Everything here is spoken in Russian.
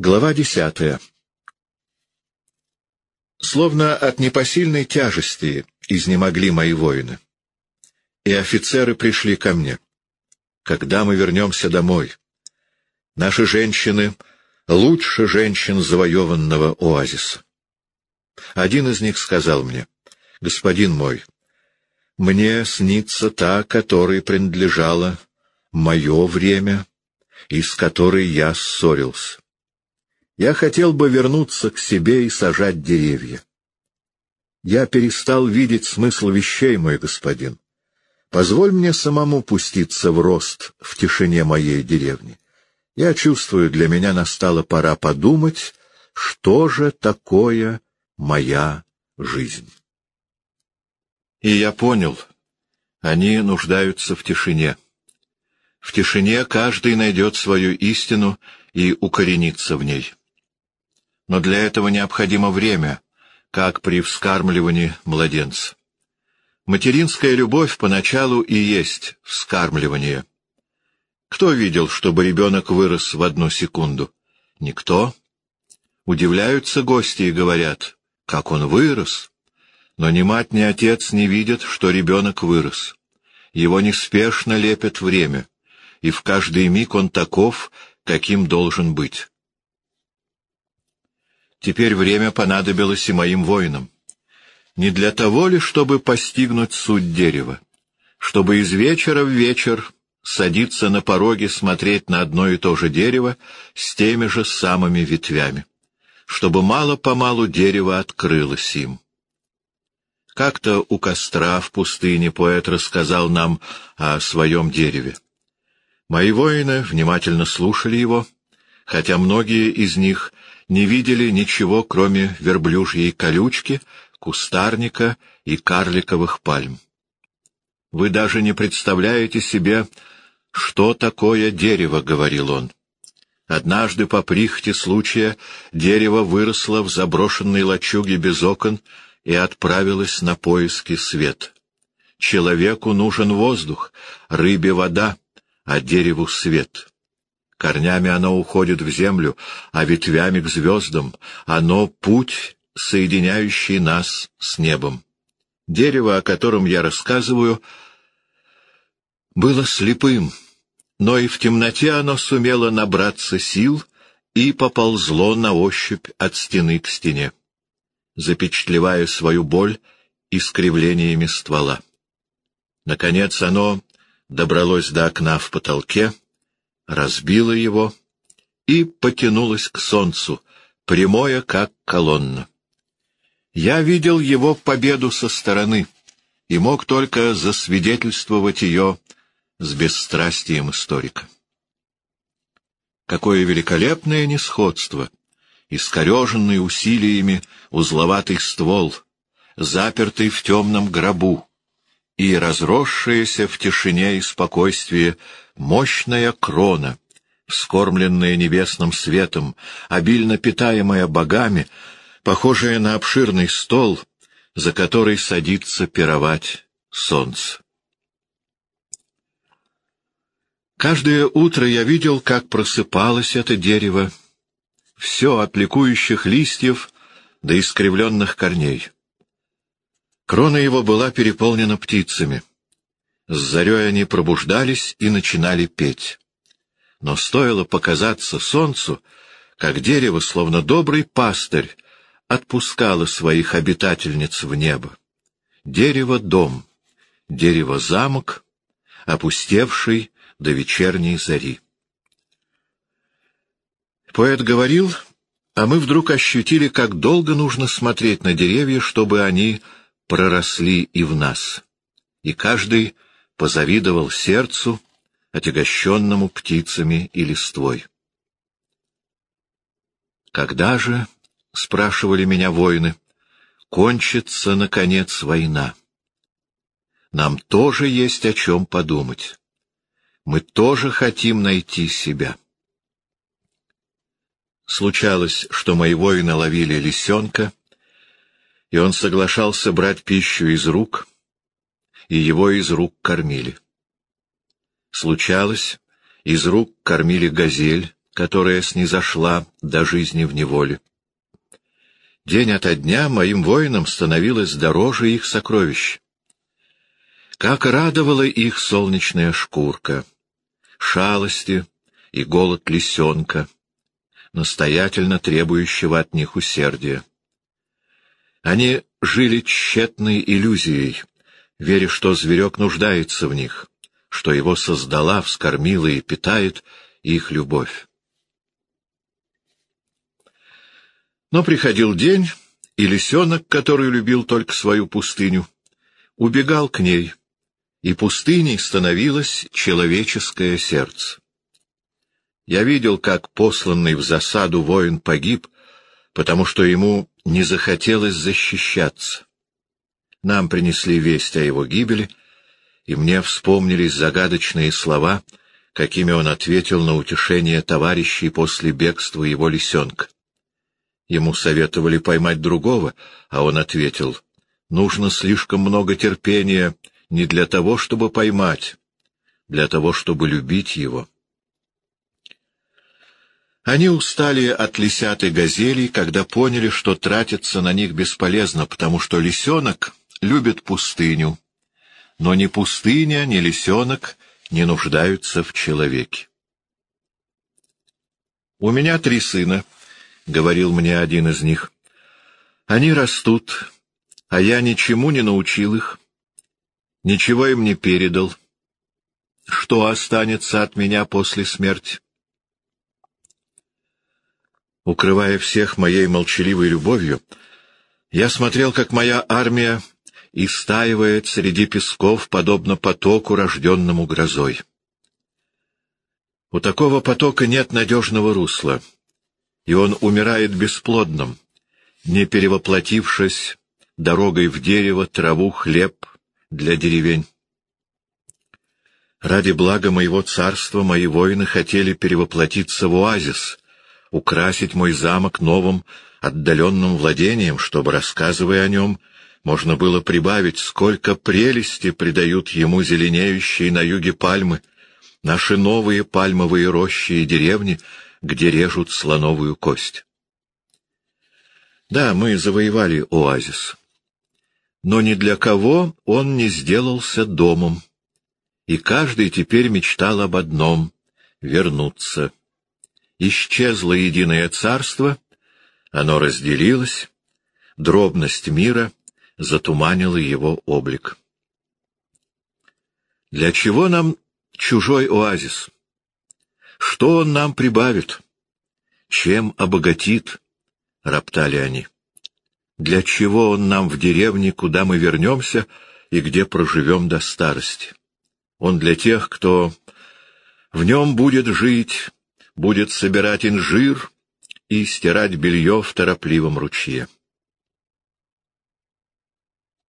Глава десятая Словно от непосильной тяжести изнемогли мои воины. И офицеры пришли ко мне. Когда мы вернемся домой? Наши женщины лучше женщин завоеванного оазиса. Один из них сказал мне, «Господин мой, мне снится та, которой принадлежало мое время и с которой я ссорился. Я хотел бы вернуться к себе и сажать деревья. Я перестал видеть смысл вещей, мой господин. Позволь мне самому пуститься в рост в тишине моей деревни. Я чувствую, для меня настала пора подумать, что же такое моя жизнь. И я понял, они нуждаются в тишине. В тишине каждый найдет свою истину и укоренится в ней. Но для этого необходимо время, как при вскармливании младенца. Материнская любовь поначалу и есть вскармливание. Кто видел, чтобы ребенок вырос в одну секунду? Никто. Удивляются гости и говорят, как он вырос. Но ни мать, ни отец не видят, что ребенок вырос. Его неспешно лепит время, и в каждый миг он таков, каким должен быть. Теперь время понадобилось и моим воинам. Не для того ли, чтобы постигнуть суть дерева, чтобы из вечера в вечер садиться на пороге смотреть на одно и то же дерево с теми же самыми ветвями, чтобы мало-помалу дерево открылось им. Как-то у костра в пустыне поэт рассказал нам о своем дереве. Мои воины внимательно слушали его, хотя многие из них не видели ничего, кроме верблюжьей колючки, кустарника и карликовых пальм. «Вы даже не представляете себе, что такое дерево», — говорил он. Однажды по прихоти случая дерево выросло в заброшенной лачуге без окон и отправилось на поиски свет. Человеку нужен воздух, рыбе вода, а дереву свет. Корнями оно уходит в землю, а ветвями к звездам. Оно — путь, соединяющий нас с небом. Дерево, о котором я рассказываю, было слепым, но и в темноте оно сумело набраться сил и поползло на ощупь от стены к стене, запечатлевая свою боль искривлениями ствола. Наконец оно добралось до окна в потолке, разбила его и потянулась к солнцу, прямое, как колонна. Я видел его победу со стороны и мог только засвидетельствовать ее с бесстрастием историка. Какое великолепное несходство! Искореженный усилиями узловатый ствол, запертый в темном гробу, и разросшаяся в тишине и спокойствии мощная крона, вскормленная небесным светом, обильно питаемая богами, похожая на обширный стол, за который садится пировать солнце. Каждое утро я видел, как просыпалось это дерево, все от ликующих листьев до искривленных корней. Крона его была переполнена птицами. С зарей они пробуждались и начинали петь. Но стоило показаться солнцу, как дерево, словно добрый пастырь, отпускало своих обитательниц в небо. Дерево — дом, дерево — замок, опустевший до вечерней зари. Поэт говорил, а мы вдруг ощутили, как долго нужно смотреть на деревья, чтобы они проросли и в нас. И каждый позавидовал сердцу, отягощенному птицами и листвой. «Когда же, — спрашивали меня воины, — кончится, наконец, война? Нам тоже есть о чем подумать. Мы тоже хотим найти себя». Случалось, что мои воины ловили лисенка, и он соглашался брать пищу из рук — и его из рук кормили. Случалось, из рук кормили газель, которая снизошла до жизни в неволе. День ото дня моим воинам становилось дороже их сокровищ. Как радовала их солнечная шкурка, шалости и голод лисенка, настоятельно требующего от них усердия. Они жили тщетной иллюзией, веря, что зверек нуждается в них, что его создала, вскормила и питает их любовь. Но приходил день, и лисенок, который любил только свою пустыню, убегал к ней, и пустыней становилось человеческое сердце. Я видел, как посланный в засаду воин погиб, потому что ему не захотелось защищаться. Нам принесли весть о его гибели, и мне вспомнились загадочные слова, какими он ответил на утешение товарищей после бегства его лисенка. Ему советовали поймать другого, а он ответил, «Нужно слишком много терпения не для того, чтобы поймать, для того, чтобы любить его». Они устали от лисят и газелей, когда поняли, что тратиться на них бесполезно, потому что лисенок любит пустыню, но ни пустыня, ни лисенок не нуждаются в человеке. У меня три сына —— говорил мне один из них. «Они растут, а я ничему не научил их, ничего им не передал. Что останется от меня после смерти?» Укрывая всех моей молчаливой любовью, я смотрел, как моя армия истаивает среди песков, подобно потоку, рожденному грозой. У такого потока нет надежного русла — и он умирает бесплодным, не перевоплотившись дорогой в дерево, траву, хлеб для деревень. Ради блага моего царства мои воины хотели перевоплотиться в оазис, украсить мой замок новым отдаленным владением, чтобы, рассказывая о нем, можно было прибавить, сколько прелести придают ему зеленеющие на юге пальмы, наши новые пальмовые рощи и деревни — где режут слоновую кость. Да, мы завоевали оазис. Но ни для кого он не сделался домом, и каждый теперь мечтал об одном — вернуться. Исчезло единое царство, оно разделилось, дробность мира затуманила его облик. Для чего нам чужой оазис? Что он нам прибавит? Чем обогатит? — роптали они. Для чего он нам в деревне, куда мы вернемся и где проживем до старости? Он для тех, кто в нем будет жить, будет собирать инжир и стирать белье в торопливом ручье.